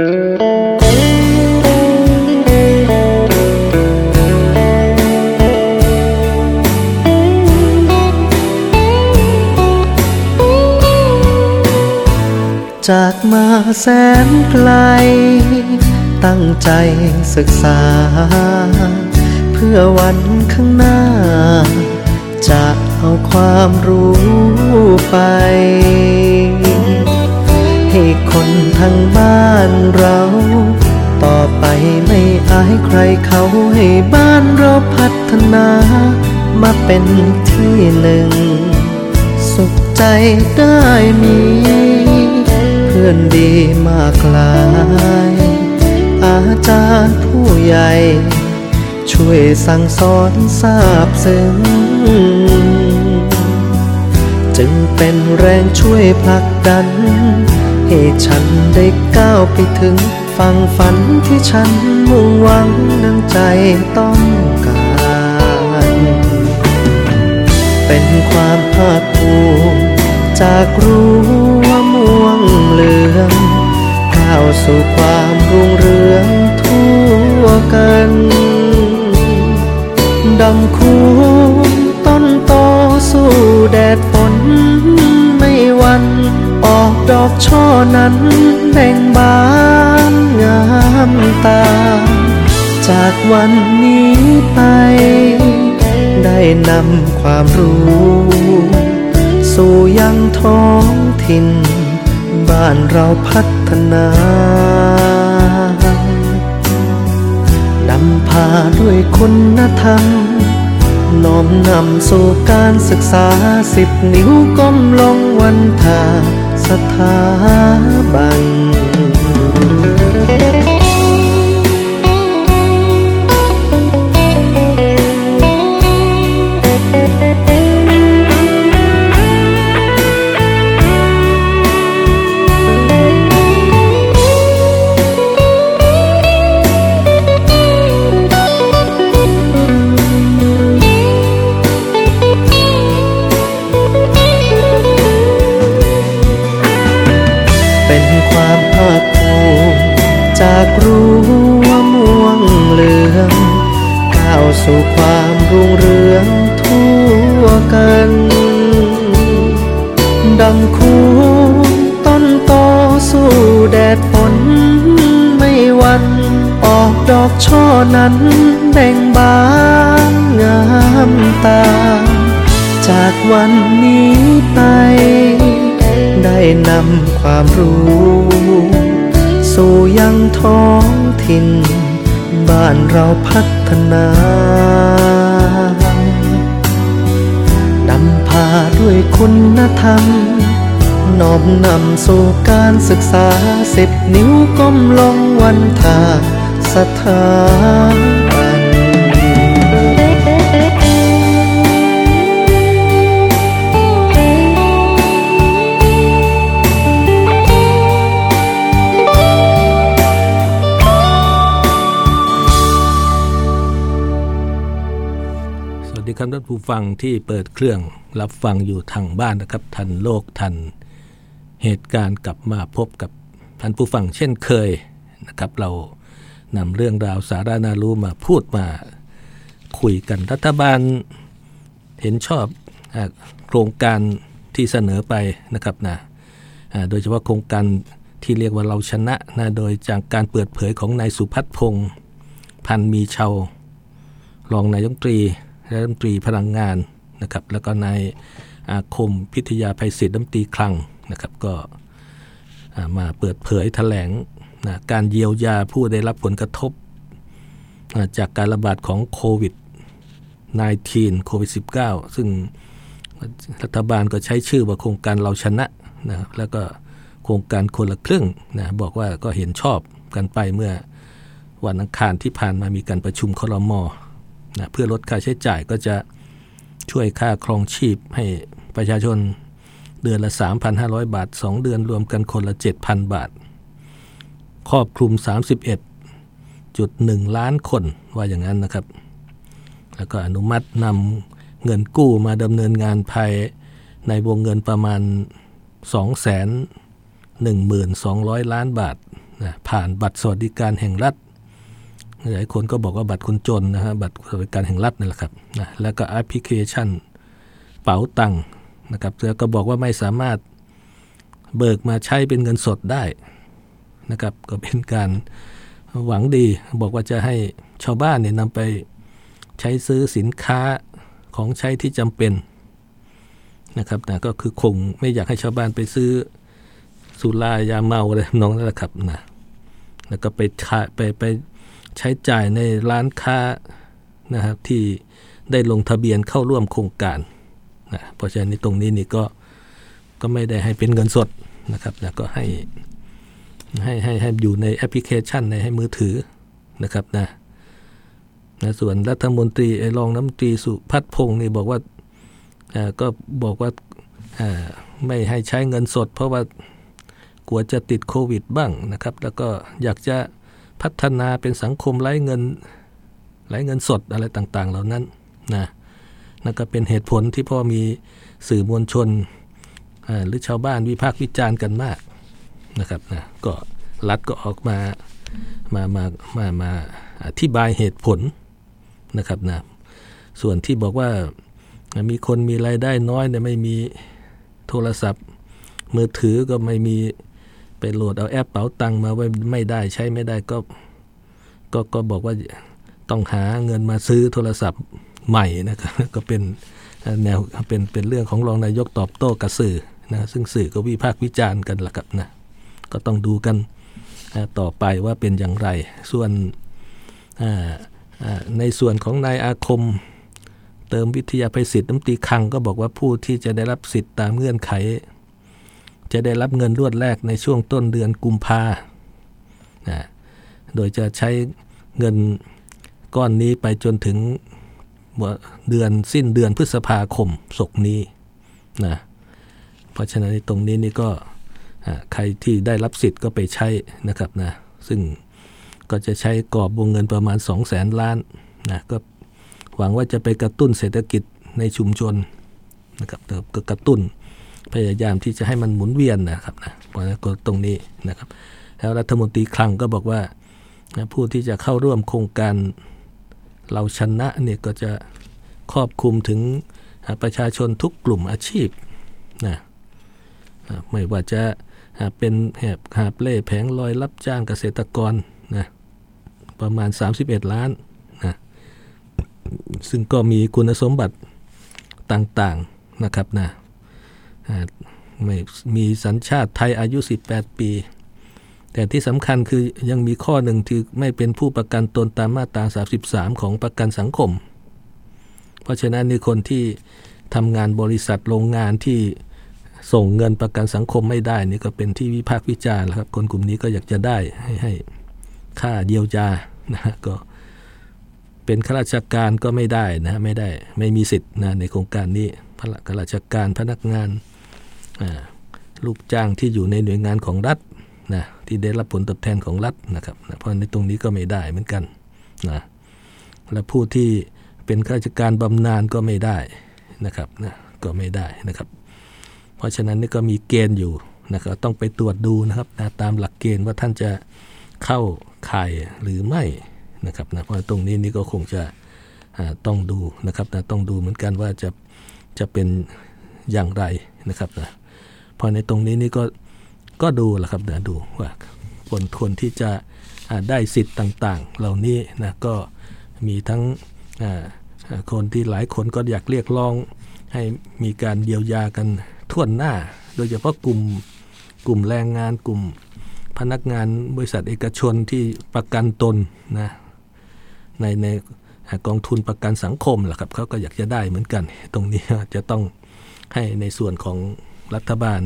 จากมาแสนไกล ตั้งใจศึกษา เพื่อวันข้างหน้า จะเอาความรู้ไป คนทางบ้านเรา ต่อไปไม่อายใครเขาให้บ้านเราพัฒนา มาเป็นที่หนึ่ง สุขใจได้มี เพื่อนดีมากลาย อาจารย์ผู้ใหญ่ ช่วยสั่งสอนทราบซึ้งจึงเป็นแรงช่วยผลักดัน ให้ฉันได้ก้าวไปถึง ฝั่งฝันที่ฉันมุ่งหวังดังใจต้องการ เป็นความภาคภูมิจากรู้ว่าม่วงเหลืองก้าวสู่ความรุ่งเรืองทั่วกันดำคูต้นโตสู้แดดฝน วัน ออกดอกช่อนั้นแบ่งบานงามตา จากวันนี้ไป ได้นำความรู้ สู่ยังท้องถิ่น บ้านเราพัฒนานำพาด้วยคุณธรรม น้อมนำสู่การศึกษาสิบนิ้วก้มลงวันทาสถาบันเป็น นั้นแบ่งบานงามตา จากวันนี้ไป ได้นำความรู้ สู่ยังท้องถิ่น บ้านเราพัฒนานำพาด้วยคุณธรรมน้อมนำสู่การศึกษาสิบนิ้วก้มลงวันทา ถาบันสวัสดีครับท่านผู้ฟังที่เปิดเครื่องรับฟังอยู่ทางบ้านนะครับ ทันโลกทันเหตุการณ์กลับมาพบกับท่านผู้ฟังเช่นเคยนะครับ เรา นำเรื่องราวสาระนารู้มาพูดมาคุยกันรัฐบาลเห็นชอบโครงการที่เสนอไปนะครับนะโดยเฉพาะโครงการที่เรียกว่าเราชนะนะโดยจากการเปิดเผยของนายสุพัฒน์พงศ์พันมีเชาวรองนายรัฐมนตรีและรัฐมนตรีพลังงานนะครับ แล้วก็นายอาคมพิทยาภัยศิษย์รัฐมนตรีคลังนะครับ ก็มาเปิดเผยแถลง นะการเยียวยาผู้ได้รับผลกระทบอ่าจากการระบาดของโควิด 19 โควิด 19 ซึ่งรัฐบาลก็ใช้ชื่อว่าโครงการเราชนะนะแล้วก็โครงการคนละครึ่งนะบอกว่าก็เห็นชอบกันไปเมื่อวันอังคารที่ผ่านมามีการประชุมคอรมนะเพื่อลดค่าใช้จ่ายก็จะช่วยค่าครองชีพให้ประชาชนเดือนละ 3,500 บาท 2 เดือนรวมกันคนละ 7,000 บาท ครอบคลุม 31.1 ล้านคนว่าอย่างนั้นนะครับ แล้วก็อนุมัตินำเงินกู้มาดำเนินงานภายในวงเงินประมาณ 2 1 2 0 0 ล้านบาทนะผ่านบัตรสวัสดิการแห่งรัฐหลายคนก็บอกว่าบัตรคนจนนะฮะบัตรสวัสดิการแห่งรัฐนั่แหละครับนะแล้วก็แอปพลิเคชันเป๋าตังค์นะครับแล้วก็บอกว่าไม่สามารถเบิกมาใช้เป็นเงินสดได้ นะครับก็เป็นการหวังดีบอกว่าจะให้ชาวบ้านเนี่ยนำไปใช้ซื้อสินค้าของใช้ที่จำเป็นนะครับนะก็คือคงไม่อยากให้ชาวบ้านไปซื้อสุรายาเมาอะไรน้องนั่นแหละครับนะแล้วก็ไปไปไปใช้จ่ายในร้านค้านะครับที่ได้ลงทะเบียนเข้าร่วมโครงการนะเพราะฉะนั้นตรงนี้นี่ก็ก็ไม่ได้ให้เป็นเงินสดนะครับนะก็ให้ ให้ให้ให้อยู่ในแอปพลิเคชันในให้มือถือนะครับนะนะส่วนรัฐมนตรีรองน้ำตรีสุพัฒพงศ์นี่บอกว่าก็บอกว่าไม่ให้ใช้เงินสด เพราะว่ากลัวจะติดโควิดบ้างนะครับ แล้วก็อยากจะพัฒนาเป็นสังคมไร้เงินไร้เงินสดอะไรต่าง ๆ เหล่านั้นนะนั่นก็เป็นเหตุผลที่พ่อมีสื่อมวลชนหรือชาวบ้านวิพากษ์วิจารณ์กันมาก นะครับนะก็รัฐก็ออกมามามามามาอธิบายเหตุผลนะครับนะส่วนที่บอกว่ามีคนมีรายได้น้อยเนี่ยไม่มีโทรศัพท์ มือถือก็ไม่มีไปโหลดเอาแอปเป๋าตังมาไว้ไม่ได้ใช้ไม่ได้ก็ก็ก็บอกว่าต้องหาเงินมาซื้อโทรศัพท์ใหม่นะครับก็เป็นแนวเป็นเป็นเรื่องของรองนายกตอบโต้กับสื่อนะซึ่งสื่อก็วิพากษ์วิจารณ์กันละครับนะ ก็ต้องดูกันต่อไปว่าเป็นอย่างไร ส่วนในส่วนของนายอาคม เติมวิทยาภัยศิษย์น้ำตีคังก็บอกว่าผู้ที่จะได้รับสิทธิ์ตามเงื่อนไข จะได้รับเงินรวดแรกในช่วงต้นเดือนกุมภาโดยจะใช้เงินก้อนนี้ไปจนถึงเดือนสิ้นเดือนพฤษภาคมศกนี้นะเพราะฉะนั้นตรงนี้นี่ก็ ใครที่ได้รับสิทธิ์ก็ไปใช้นะครับนะซึ่งก็จะใช้กรอบวงเงินประมาณ 2 0 0แสนล้านนะก็หวังว่าจะไปกระตุ้นเศรษฐกิจในชุมชนนะครับก็กระตุ้นพยายามที่จะให้มันหมุนเวียนนะครับนะเพราะนั้นตรงนี้นะครับ แล้วรัฐมนตรีคลังก็บอกว่าผู้ที่จะเข้าร่วมโครงการเราชนะเนี่ยก็จะครอบคลุมถึงประชาชนทุกกลุ่มอาชีพนะไม่ว่าจะ เป็นแหบหาบเล่แผงลอยรับจ้างเกษตรกรนะประมาณ 31 ล้านนะซึ่งก็มีคุณสมบัติต่างๆนะครับนะไม่มีสัญชาติไทยอายุ 18 ปี แต่ที่สำคัญคือยังมีข้อหนึ่งที่ไม่เป็นผู้ประกันตนตามมาตรา 33 ของประกันสังคม เพราะฉะนั้นในคนที่ทำงานบริษัทโรงงานที่ ส่งเงินประกันสังคมไม่ได้นี่ก็เป็นที่วิพากษ์วิจารณ์ครับ คนกลุ่มนี้ก็อยากจะได้ให้ให้ค่าเยียวยานะก็เป็นข้าราชการก็ไม่ได้นะไม่ได้ไม่มีสิทธิ์นะในโครงการนี้ข้าราชการพนักงานลูกจ้างที่อยู่ในหน่วยงานของรัฐนะที่ได้รับผลตอบแทนของรัฐนะครับนะเพราะในตรงนี้ก็ไม่ได้เหมือนกันนะและผู้ที่เป็นข้าราชการบำนาญก็ไม่ได้นะครับนะก็ไม่ได้นะครับ เพราะฉะนั้นนี่ก็มีเกณฑ์อยู่นะครับต้องไปตรวจดูนะครับนะตามหลักเกณฑ์ว่าท่านจะเข้าข่ายหรือไม่นะครับนะเพราะตรงนี้นี่ก็คงจะต้องดูนะครับนะต้องดูเหมือนกันว่าจะจะเป็นอย่างไรนะครับนะพอในตรงนี้นี่ก็ก็ดูแหละครับนะดูว่าคนคนที่จะได้สิทธิ์ต่างๆ เหล่านี้นะก็มีทั้งคนที่หลายคนก็อยากเรียกร้องให้มีการเยียวยากัน ท่วนหน้า โดยเฉพาะกลุ่มกลุ่มแรงงานกลุ่มพนักงานบริษัทเอกชนที่ประกันตนนะในในกองทุนประกันสังคมแหละครับเขาก็อยากจะได้เหมือนกัน ตรงนี้จะต้องให้ในส่วนของรัฐบาล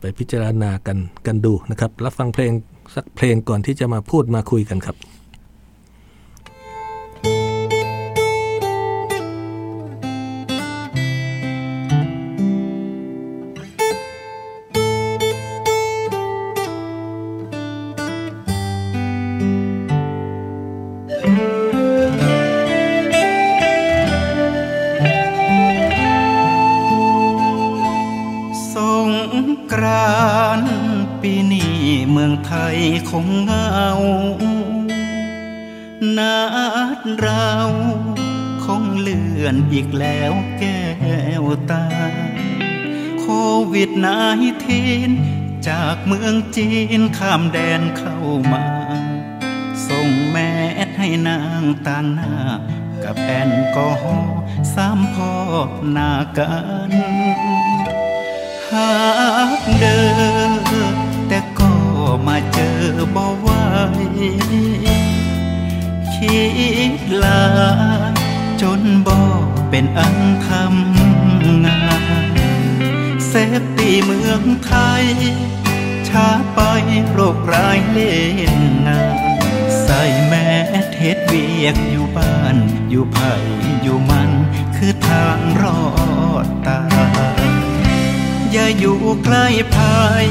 ไปพิจารณากันกันดูนะครับ รับฟังเพลงสักเพลงก่อนที่จะมาพูดมาคุยกันครับ วิดนายทีนจากเมืองจีนข้ามแดนเข้ามา ส่งแม่ให้นางต่างหน้า กับแอนกอฮอล์สามพ่อหน้ากัน หากเดินแต่ก็มาเจอบ่ไหวคิดลา จนบ่เป็นอันทำงาน เซฟตีเมืองไทย ช้าไปโรคร้ายเล่นงาน ใส่แม่เทศเวียกอยู่บ้าน อยู่ไผ่อยู่มัน คือทางรอดตาย อย่าอยู่ใกล้ภัย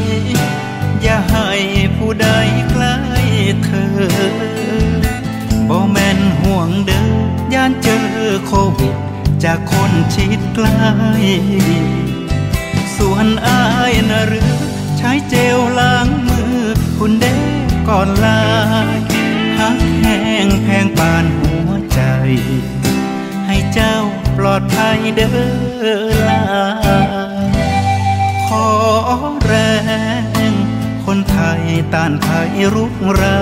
อย่าให้ผู้ใดใกล้เธอบ่แม่นห่วงเด้อย่านเจอโควิด จากคนชิดใกล้ ส่วนอายนะหรือ ใช้เจลล้างมือ คุณเด้ก่อนลาหักแห้งแพงปานหัวใจ ให้เจ้าปลอดภัยเด้อลาขอแรง คนไทยต้านภัยรุกรา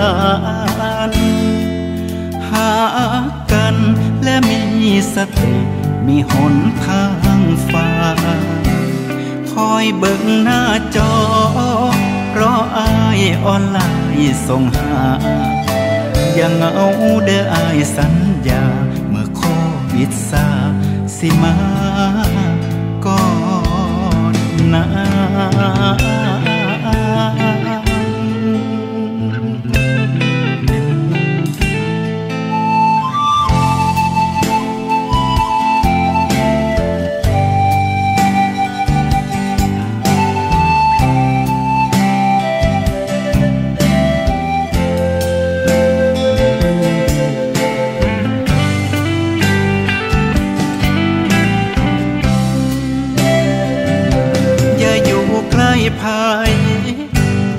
นหากันและมีสติมีหนทางฟ้า คอยเบิ่งหน้าจอรออายออนไลน์ส่งหา ยังเอาเด้ออายสัญญา เมื่อโควิดซาสิมาก่อนนะ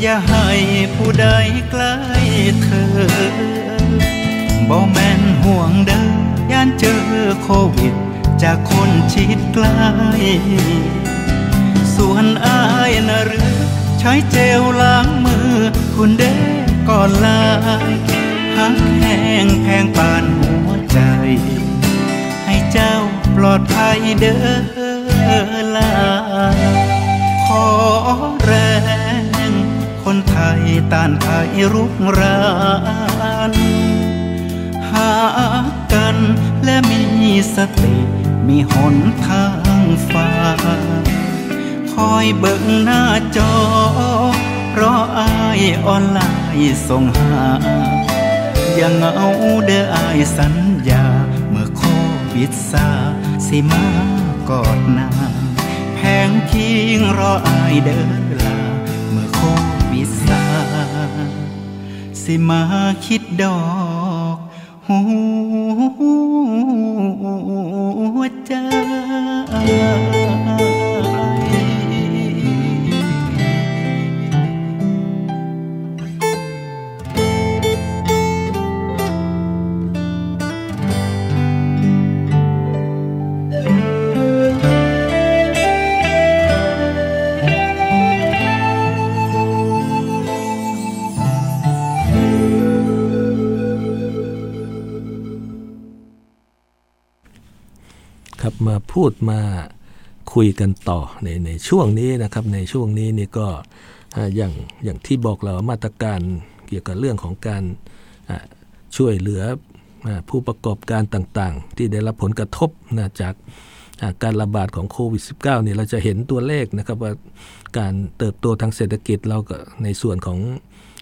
อย่าให้ผู้ใดใกล้เธอบ่แม่นห่วงเด้อย่านเจอโควิด จากคนชิดใกล้ส่วนอายนะหรือใช้เจลล้างมือ คุณเด้ก่อนลาหักแห้งแพงปานหัวใจ ให้เจ้าปลอดภัยเด้อลา ต้านภัยรุกรานหากันและมีสติมีหนทางฟ้า คอยเบิ่งหน้าจอรออายออนไลน์ส่งหาย่างเอาเด้ออายสัญญา เมื่อโควิดซาสิมากอดนางแพงคิงรออายเด้อลา เมื่อโค สิมาคิดดอกหัวใจ ครับมาพูดมาคุยกันต่อในในช่วงนี้นะครับในช่วงนี้นี่ก็อย่างอย่างที่บอกเรามาตรการเกี่ยวกับเรื่องของการช่วยเหลือผู้ประกอบการต่างๆ ที่ได้รับผลกระทบนะจากการระบาดของโควิด -19 เนี่ยเราจะเห็นตัวเลขนะครับว่าการเติบโตทางเศรษฐกิจเราก็ในส่วนของ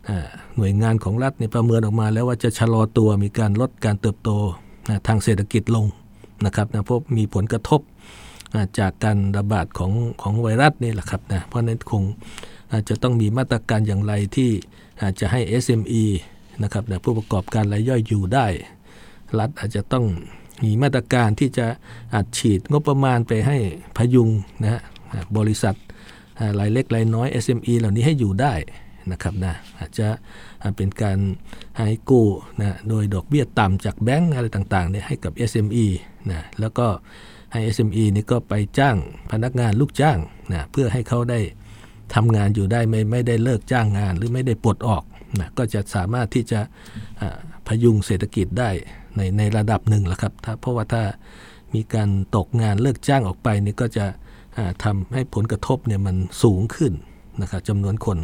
อหน่วยงานของรัฐเนี่ยประเมินออกมาแล้วว่าจะชะลอตัวมีการลดการเติบโตทางเศรษฐกิจลง นะครับนะเพราะมีผลกระทบจากการระบาดของของไวรัสนี่แหละครับนะเพราะนั้นคงจะต้องมีมาตรการอย่างไรที่อาจจะให้ SME นะครับนะผู้ประกอบการรายย่อยอยู่ได้ รัฐอาจจะต้องมีมาตรการที่จะอัดฉีดงบประมาณไปให้พยุงนะฮะบริษัทรายเล็กรายน้อย SME เหล่านี้ให้อยู่ได้ นะครับนะอาจจะเป็นการให้กู้นะโดยดอกเบี้ยต่ำจากแบงก์อะไรต่างๆเนี่ยให้กับ SME นะแล้วก็ให้ SME นี่ก็ไปจ้างพนักงานลูกจ้างนะเพื่อให้เขาได้ทำงานอยู่ได้ไม่ไม่ได้เลิกจ้างงานหรือไม่ได้ปลดออกนะก็จะสามารถที่จะพยุงเศรษฐกิจได้ในในระดับหนึ่งแล้วครับถ้าเพราะว่าถ้ามีการตกงานเลิกจ้างออกไปนี่ก็จะทำให้ผลกระทบเนี่ยมันสูงขึ้นนะครับจำนวนคน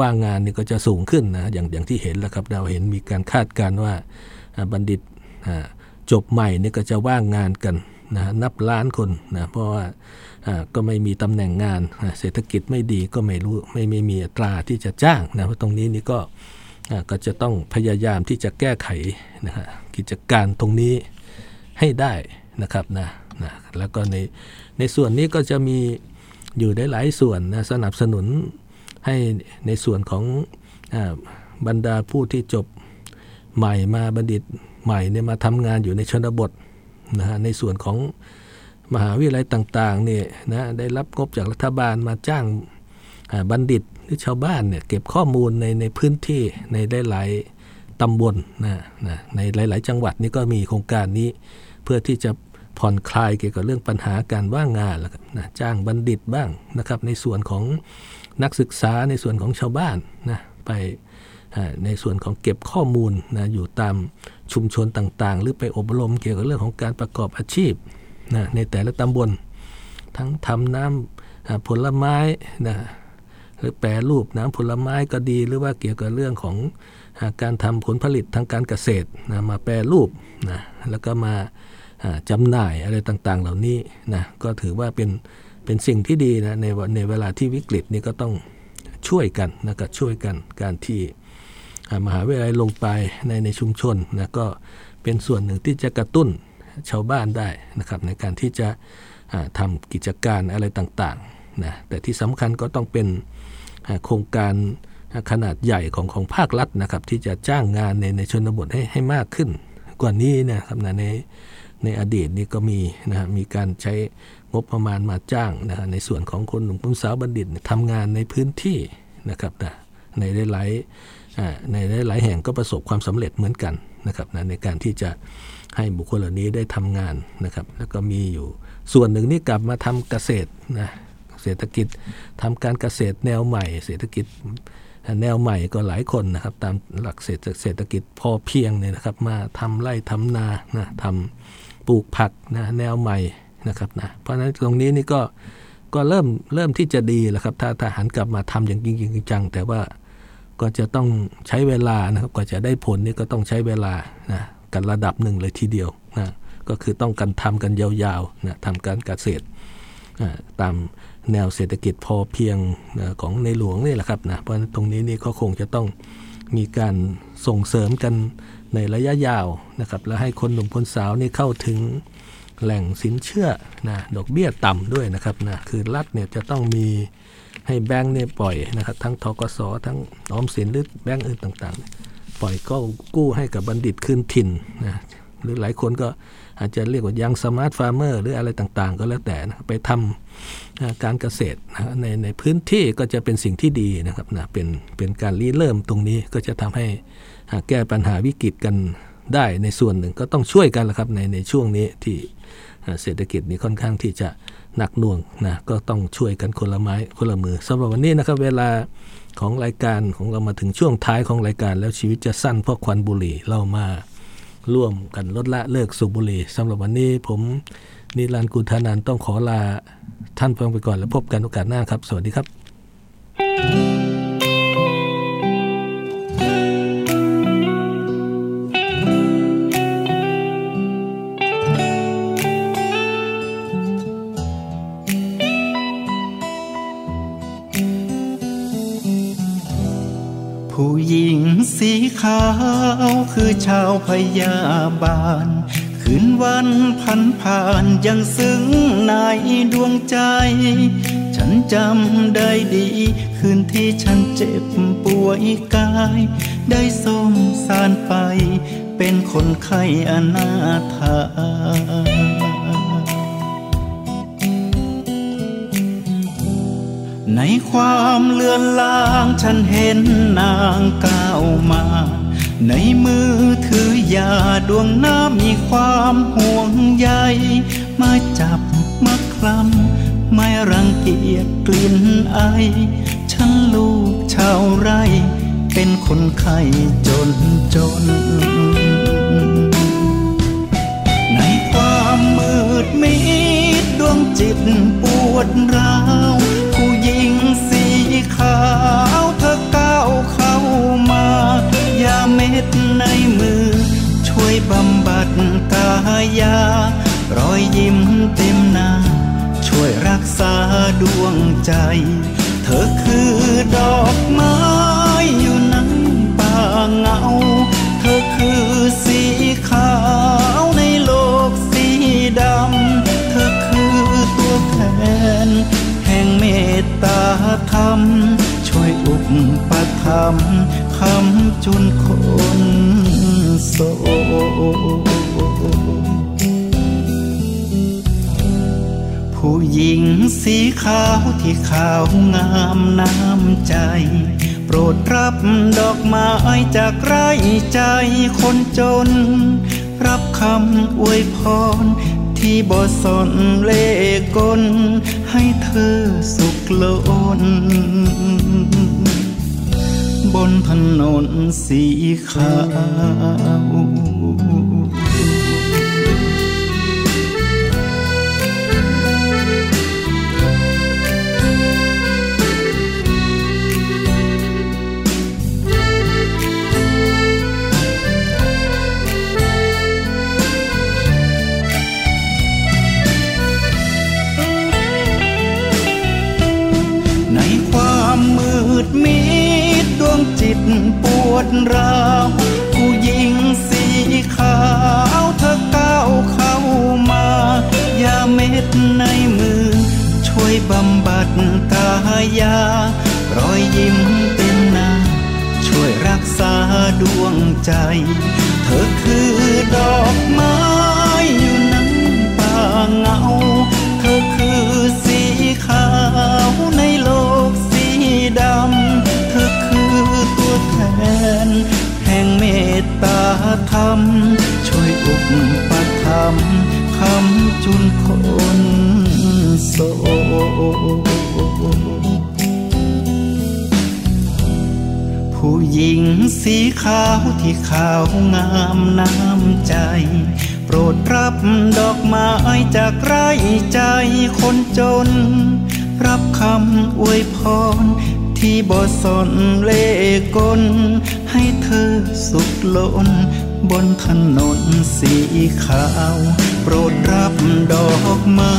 ว่างงานนี่ก็จะสูงขึ้นนะอย่างอย่างที่เห็นแล้วครับเราเห็นมีการคาดการณ์ว่าบัณฑิตจบใหม่นี่ก็จะว่างงานกันนะนับล้านคนนะเพราะว่าก็ไม่มีตำแหน่งงานเศรษฐกิจไม่ดีก็ไม่รู้ไม่ไม่มีอัตราที่จะจ้างนะเพราะตรงนี้นี่ก็ก็จะต้องพยายามที่จะแก้ไขนะฮะกิจการตรงนี้ให้ได้นะครับนะนะแล้วก็ในในส่วนนี้ก็จะมีอยู่ได้หลายส่วนนะสนับสนุน ให้ในส่วนของอบรรดาผู้ที่จบใหม่มาบัณฑิตใหม่เนี่ยมาทำงานอยู่ในชนบทนะฮะในส่วนของมหาวิทยาลัยต่างๆเนี่ยนะได้รับงบจากรัฐบาลมาจ้างบัณฑิตหรือชาวบ้านเนี่ยเก็บข้อมูลในในพื้นที่ในได้หลายตำบลนะนะในหลาย ๆ จังหวัดนี่ก็มีโครงการนี้ เพื่อที่จะ ผ่อนคลายเกี่ยวกับเรื่องปัญหาการว่างงานแล้วนะจ้างบัณฑิตบ้างนะครับ ในส่วนของนักศึกษาในส่วนของชาวบ้านนะไปในส่วนของเก็บข้อมูลนะอยู่ตามชุมชนต่างๆ หรือไปอบรมเกี่ยวกับเรื่องของการประกอบอาชีพนะในแต่ละตำบล ทั้งทำน้ำผลไม้นะหรือแปรรูปน้ำผลไม้ก็ดี หรือว่าเกี่ยวกับเรื่องของการทำผลผลิตทางการเกษตรนะมาแปรรูปนะแล้วก็มา จำหน่ายอะไรต่างๆ เหล่านี้นะก็ถือว่าเป็นเป็นสิ่งที่ดีนะในในเวลาที่วิกฤตนี้ก็ต้องช่วยกันนะก็ช่วยกันการที่มหาวิทยาลัยลงไปในในชุมชนนะก็เป็นส่วนหนึ่งที่จะกระตุ้นชาวบ้านได้นะครับในการที่จะทำกิจการอะไรต่างๆนะแต่ที่สำคัญก็ต้องเป็นโครงการขนาดใหญ่ของของภาครัฐนะครับที่จะจ้างงานในในชนบทให้ให้มากขึ้น กว่านี้นะครับนะใน ในอดีตนี้ก็มีนะฮะมีการใช้งบประมาณมาจ้างนะฮะในส่วนของคนหนุ่มคนสาวบัณฑิตทำงานในพื้นที่นะครับนะในหลายในหลายแห่งก็ประสบความสำเร็จเหมือนกันนะครับนะในการที่จะให้บุคคลเหล่านี้ได้ทำงานนะครับแล้วก็มีอยู่ส่วนหนึ่งนี่กลับมาทำเกษตรนะเศรษฐกิจทำการเกษตรแนวใหม่ เศรษฐกิจแนวใหม่ก็หลายคนนะครับ ตามหลักเศรษฐกิจพอเพียงเนี่ยนะครับ มาทำไร่ทำนานะทำ ปลูกผักนะแนวใหม่นะครับนะเพราะฉะนั้นตรงนี้นี่ก็ก็เริ่มเริ่มที่จะดีแล้วครับ ถ้าถ้าหันกลับมาทำอย่างจริงจริงจังแต่ว่าก็จะต้องใช้เวลานะครับกว่าจะได้ผลนี่ก็ต้องใช้เวลานะกันระดับหนึ่งเลยทีเดียวนะก็คือต้องกันทำกันยาวๆนะทำการเกษตรตามแนวเศรษฐกิจพอเพียงของในหลวงนี่แหละครับนะเพราะตรงนี้นี่ก็คงจะต้องมีการส่งเสริมกัน ในระยะยาวนะครับแล้วให้คนหนุ่มคนสาวนี่เข้าถึงแหล่งสินเชื่อนะดอกเบี้ยต่ำด้วยนะครับนะคือรัฐเนี่ยจะต้องมีให้แบงค์เนี่ยปล่อยนะครับทั้งธกสทั้งออมสินหรือแบงค์อื่นต่างๆ ปล่อยก็กู้ให้กับบัณฑิตคืนถิ่นนะหรือหลายคนก็ อาจจะเรียกว่า young smart farmer หรืออะไรต่างๆ ก็แล้วแต่นะไปทำการเกษตรนะในในพื้นที่ก็จะเป็นสิ่งที่ดีนะครับนะเป็นเป็นการริเริ่มตรงนี้ก็จะทำให้แก้ปัญหาวิกฤตกันได้ในส่วนหนึ่งก็ต้องช่วยกันละครับในในช่วงนี้ที่เศรษฐกิจนี้ค่อนข้างที่จะหนักหน่วงนะก็ต้องช่วยกันคนละไม้คนละมือสำหรับวันนี้นะครับเวลาของรายการของเรามาถึงช่วงท้ายของรายการ แล้วชีวิตจะสั้นเพราะควันบุหรี่เรามา ร่วมกันลดละเลิกสูบบุหรี่สำหรับวันนี้ผมนิรันดร์กุธานันต้องขอลาท่านฟังไปก่อนแล้วพบกันโอกาสหน้าครับ สวัสดีครับ สีขาวคือชาวพยาบาล คืนวันพันผ่านยังซึ้งในดวงใจ ฉันจำได้ดี คืนที่ฉันเจ็บป่วยกาย ได้ส่งสารไป เป็นคนไข้อนาถา ในความเลือนลางฉันเห็นนางก้าวมา ในมือถือยาดวงน้ามีความห่วงใยมาจับมาคลำไม่รังเกียจกลิ่นไอ ฉันลูกชาวไร่ เป็นคนไข้จนจน รอยยิ้มเต็มหน้า ช่วยรักษาดวงใจ เธอคือดอกไม้อยู่ในป่าเหงา เธอคือสีขาวในโลกสีดำ เธอคือตัวแทน แห่งเมตตาธรรม ช่วยอุปถัมภ์คำจุนคนโศ หญิงสีขาวที่ขาวงามน้ำใจ โปรดรับดอกไม้จากไร่ใจคนจน รับคำอวยพรที่บ่สนเล่กล ให้เธอสุขล้นบนถนนสีขาว ดมิดดวงจิตปวดร้าวผู้หญิงสีขาวเธอก้าวเข้ามา ยาเม็ดในมือ ช่วยบำบัดกายารอยยิ้มเต็มหน้าช่วยรักษาดวงใจ เธอคือดอกไม้ ธรรม ช่วยอุปถัมคำจุนคนโศกผู้หญิงสีขาวที่ขาวงามน้ำใจ โปรดรับดอกไม้จากไร่ใจคนจน รับคำอวยพรที่บ่สนเล่กลให้เธอสุขล้น บนถนนสีขาว โปรดรับดอกไม้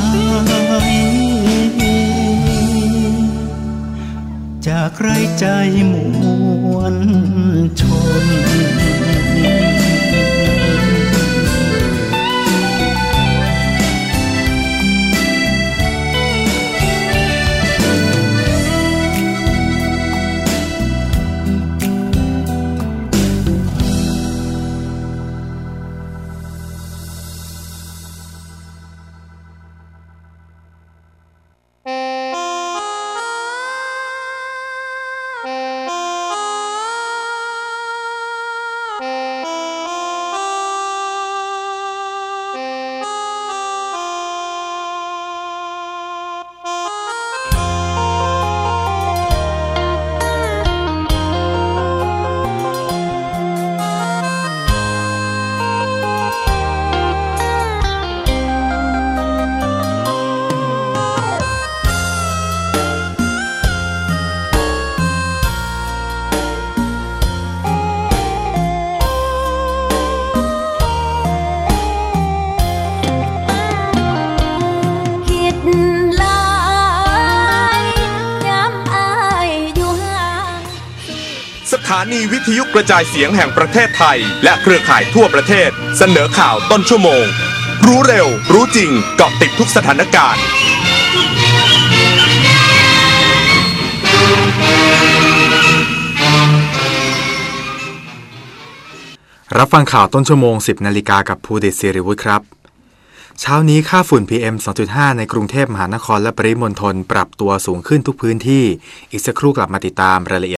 จากไรใจมวลชนานีวิทยุกระจายเสียงแห่งประเทศไทย และเครือข่ายทั่วประเทศ เสนอข่าวต้นชั่วโมง รู้เร็ว รู้จริงเกาะติดทุกสถานการณ์ รับฟังข่าวต้นชั่วโมง 10 นาฬิกากับภูเดชศิริวุฒิครับ เช้านี้ค่าฝุ่น PM 2.5 ในกรุงเทพมหานครและปริมณฑลปรับตัวสูงขึ้นทุกพื้นที่ อีกสักครู่กลับมาติดตามรายละเอียด